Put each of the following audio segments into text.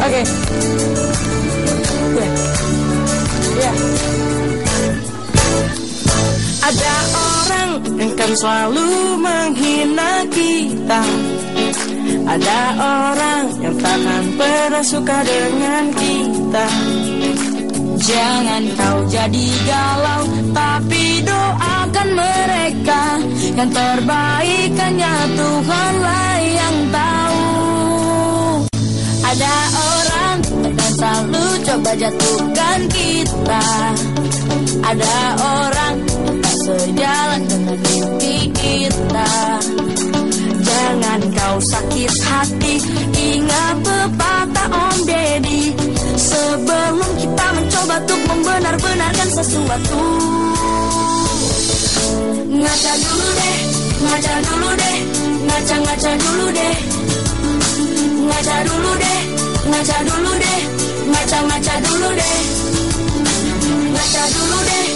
Oke. Ya. Ya. Ada orang yang kan selalu menghina kita. Ada orang yang takkan pernah suka dengan kita. Jangan kau jadi galau, tapi doakan mereka. Yang terbaik hanya Tuhanlah jatuhkan kita. Ada orang sejalan dengan mimpi kita. Jangan kau sakit hati, ingat pepatah Om Deddy. Sebelum kita mencoba untuk membenar-benarkan sesuatu. Ngaca dulu deh, ngaca dulu deh, ngaca-ngaca dulu deh. Ngaca dulu deh, ngaca dulu deh, ngaca-ngaca dulu deh. Ngaca dulu deh,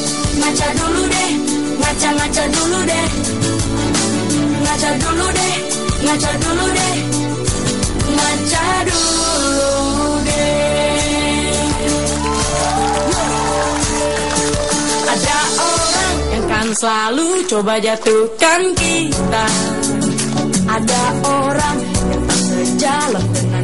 ngaca dulu deh, ngaca-ngaca dulu deh. Ngaca dulu deh, ngaca dulu deh, ngaca dulu deh. Ada orang yang kan selalu coba jatuhkan kita. Ada orang yang tak sejalan dengan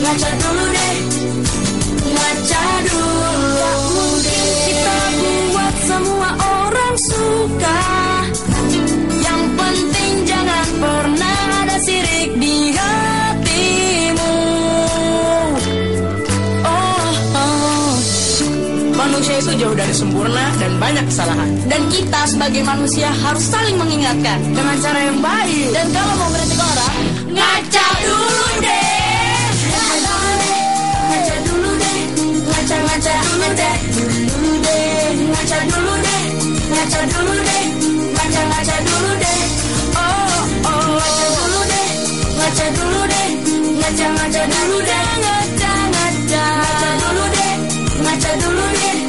ngaca dulu deh, ngaca dulu deh. Kita buat semua orang suka. Yang penting jangan pernah ada sirik di hatimu. Oh, oh. Manusia itu jauh dari sempurna dan banyak kesalahan. Dan kita sebagai manusia harus saling mengingatkan dengan cara yang baik. Dan kalau deh dulu deh ngaca dulu deh ngaca dulu deh ngaca ngaca dulu deh oh oh ngaca dulu deh ngaca dulu deh ngaca ngaca dulu deh ngaca ngaca ngaca dulu deh ngaca dulu deh